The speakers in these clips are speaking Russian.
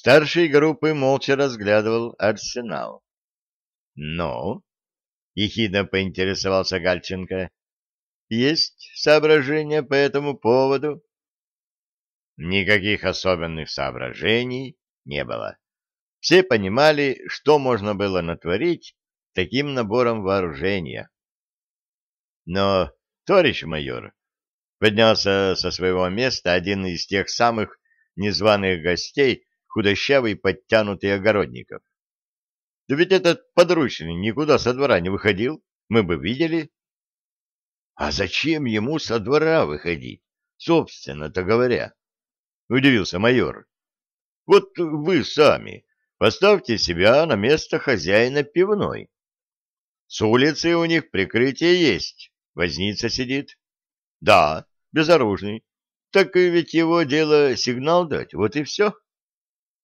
Старший группы молча разглядывал арсенал. — Ну? — ехидно поинтересовался Гальченко. — Есть соображения по этому поводу? Никаких особенных соображений не было. Все понимали, что можно было натворить таким набором вооружения. Но, товарищ майор, поднялся со своего места один из тех самых незваных гостей, худощавый подтянутый огородников. Да ведь этот подручный никуда со двора не выходил, мы бы видели. А зачем ему со двора выходить, собственно-то говоря? Удивился майор. Вот вы сами поставьте себя на место хозяина пивной. С улицы у них прикрытие есть, возница сидит. Да, безоружный. Так ведь его дело сигнал дать, вот и все.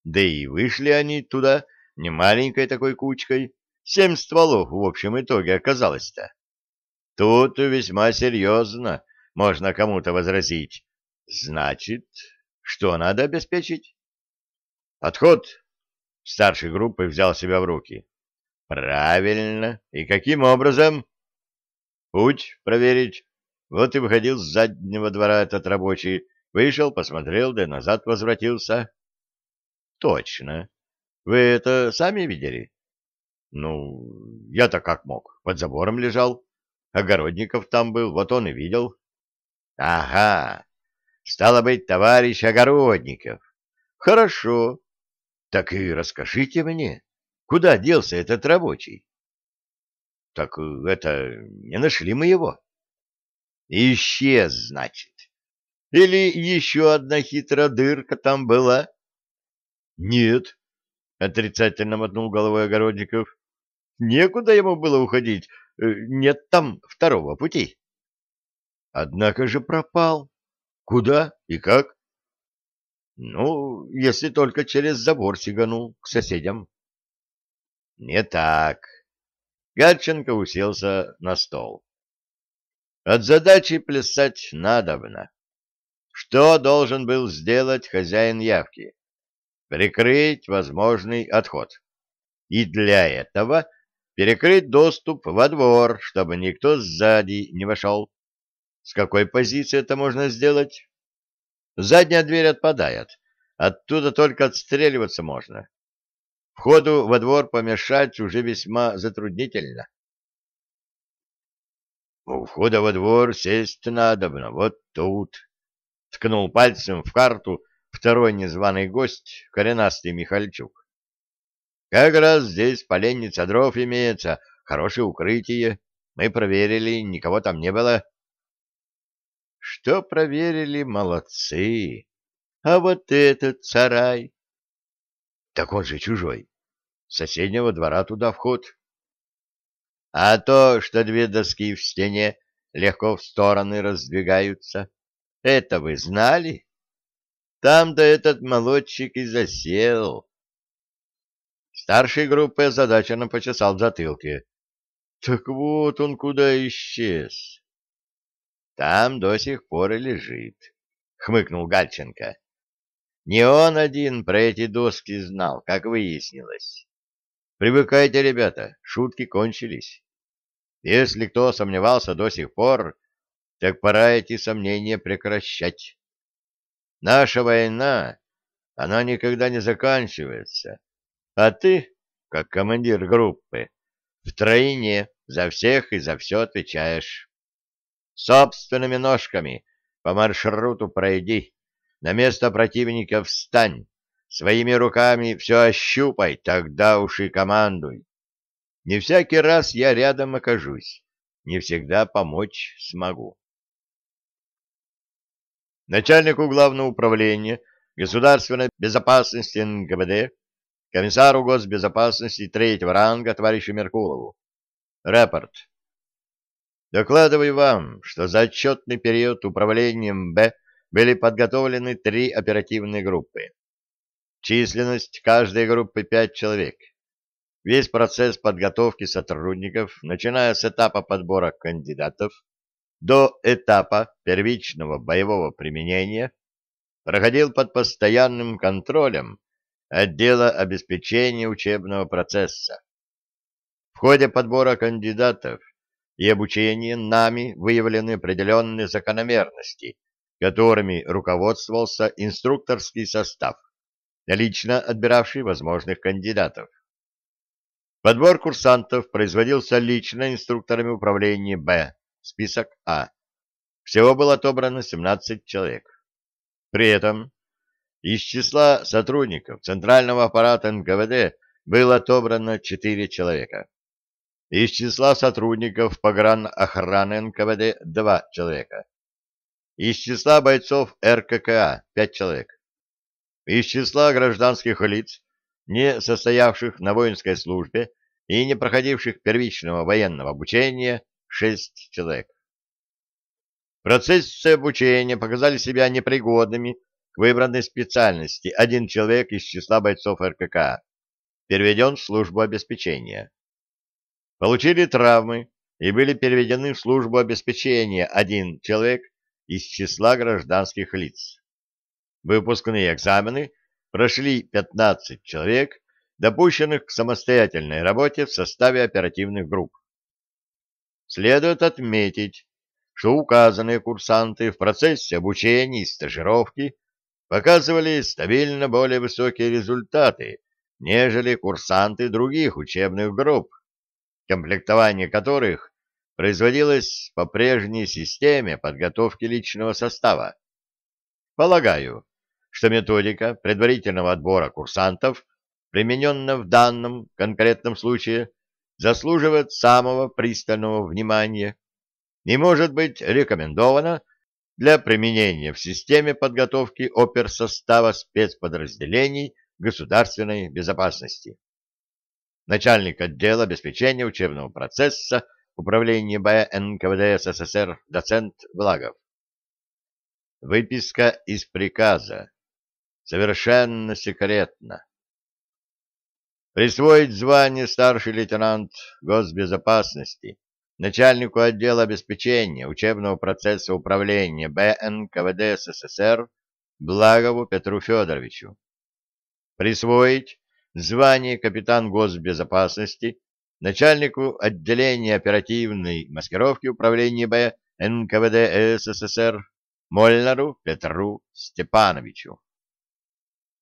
Да и вышли они туда не маленькой такой кучкой. Семь стволов в общем итоге оказалось-то. Тут весьма серьезно можно кому-то возразить. Значит, что надо обеспечить? Отход. Старший группы взял себя в руки. Правильно. И каким образом? Путь проверить. Вот и выходил с заднего двора этот рабочий. Вышел, посмотрел, да назад возвратился. Точно. Вы это сами видели? Ну, я-то как мог. Под забором лежал. Огородников там был, вот он и видел. Ага. Стало быть, товарищ Огородников. Хорошо. Так и расскажите мне, куда делся этот рабочий? Так это, не нашли мы его. Исчез, значит. Или еще одна хитрая дырка там была? Нет, отрицательно мотнул головой Огородников. Некуда ему было уходить, э, нет там второго пути. Однако же пропал. Куда и как? Ну, если только через забор сиганул к соседям. Не так. Гатченко уселся на стол. От задачи плясать надобно. Что должен был сделать хозяин явки? Прикрыть возможный отход. И для этого перекрыть доступ во двор, чтобы никто сзади не вошел. С какой позиции это можно сделать? Задняя дверь отпадает. Оттуда только отстреливаться можно. Входу во двор помешать уже весьма затруднительно. У входа во двор сесть надобно, вот тут. Ткнул пальцем в карту второй незваный гость, коренастый Михальчук. Как раз здесь поленница дров имеется, хорошее укрытие. Мы проверили, никого там не было. Что проверили, молодцы. А вот этот сарай. Так он же чужой. С соседнего двора туда вход. А то, что две доски в стене легко в стороны раздвигаются, это вы знали? Там-то этот молодчик и засел. Старший группы озадаченно почесал в затылке. Так вот он куда исчез. Там до сих пор и лежит, хмыкнул Гальченко. Не он один про эти доски знал, как выяснилось. Привыкайте, ребята, шутки кончились. Если кто сомневался до сих пор, так пора эти сомнения прекращать. Наша война, она никогда не заканчивается. А ты, как командир группы, втройне за всех и за все отвечаешь. Собственными ножками по маршруту пройди, на место противника встань, своими руками все ощупай, тогда уж и командуй. Не всякий раз я рядом окажусь, не всегда помочь смогу начальнику главного управления государственной безопасности НКВД, комиссару госбезопасности третьего ранга товарищу Меркулову. Рапорт. Докладываю вам, что за отчетный период управлением Б были подготовлены три оперативные группы. Численность каждой группы пять человек. Весь процесс подготовки сотрудников, начиная с этапа подбора кандидатов, до этапа первичного боевого применения проходил под постоянным контролем отдела обеспечения учебного процесса. В ходе подбора кандидатов и обучения нами выявлены определенные закономерности, которыми руководствовался инструкторский состав, лично отбиравший возможных кандидатов. Подбор курсантов производился лично инструкторами управления Б, список А. Всего было отобрано 17 человек. При этом из числа сотрудников Центрального аппарата НКВД было отобрано 4 человека. Из числа сотрудников погранохраны НКВД – 2 человека. Из числа бойцов РККА – 5 человек. Из числа гражданских лиц, не состоявших на воинской службе и не проходивших первичного военного обучения, 6 человек. В процессе обучения показали себя непригодными к выбранной специальности один человек из числа бойцов РКК, переведен в службу обеспечения. Получили травмы и были переведены в службу обеспечения один человек из числа гражданских лиц. Выпускные экзамены прошли 15 человек, допущенных к самостоятельной работе в составе оперативных групп. Следует отметить, что указанные курсанты в процессе обучения и стажировки показывали стабильно более высокие результаты, нежели курсанты других учебных групп, комплектование которых производилось по прежней системе подготовки личного состава. Полагаю, что методика предварительного отбора курсантов, примененная в данном конкретном случае, заслуживает самого пристального внимания и может быть рекомендована для применения в системе подготовки оперсостава спецподразделений государственной безопасности начальник отдела обеспечения учебного процесса Управления Б НКВД СССР доцент Благов. Выписка из приказа. Совершенно секретно. Присвоить звание старший лейтенант госбезопасности начальнику отдела обеспечения учебного процесса управления Б НКВД СССР Благову Петру Федоровичу. Присвоить звание капитан госбезопасности, начальнику отделения оперативной маскировки управления Б НКВД СССР Мольнару Петру Степановичу.